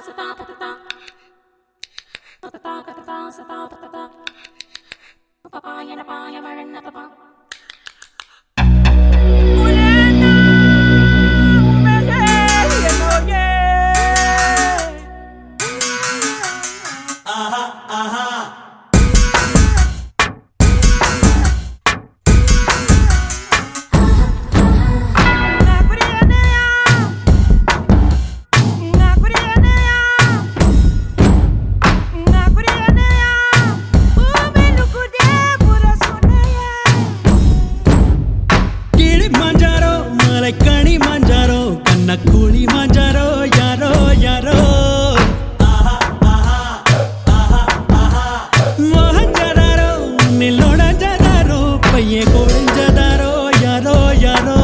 哒哒哒哒哒，哒哒哒哒哒哒哒，哒哒哒哒哒，哒哒哒。નકુળીમાં જરો યારો યારો જરારો નિલોડા જરારો પૈયે કોળ જદારો યારો યારો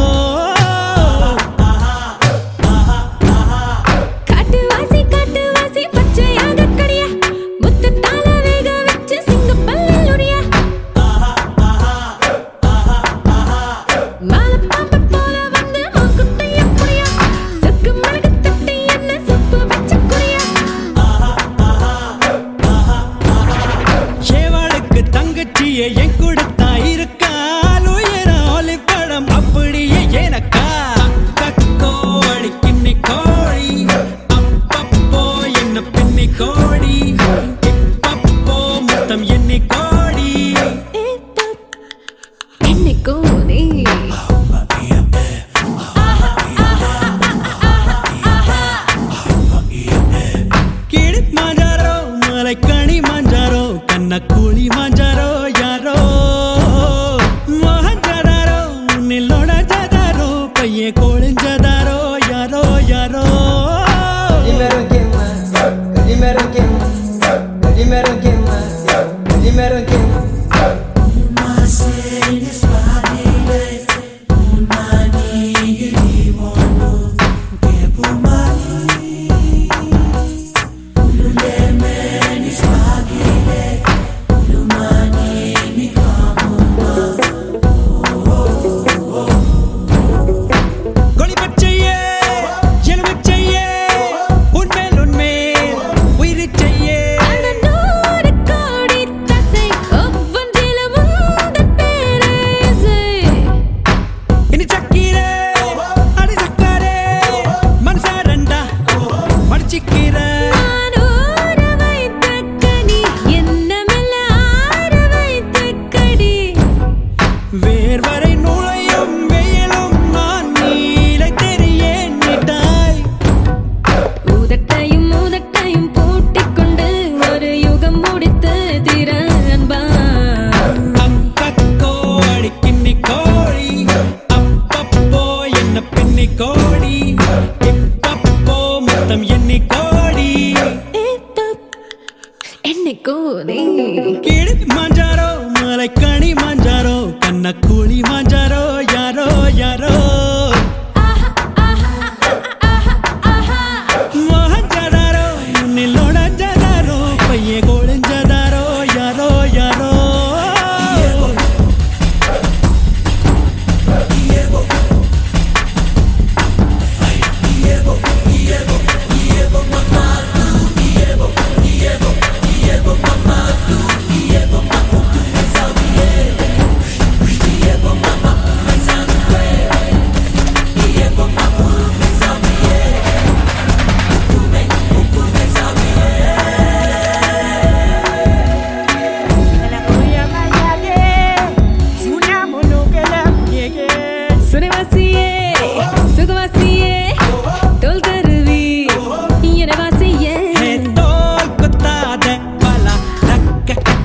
鼓励。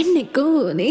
என்னைக்கோ நீ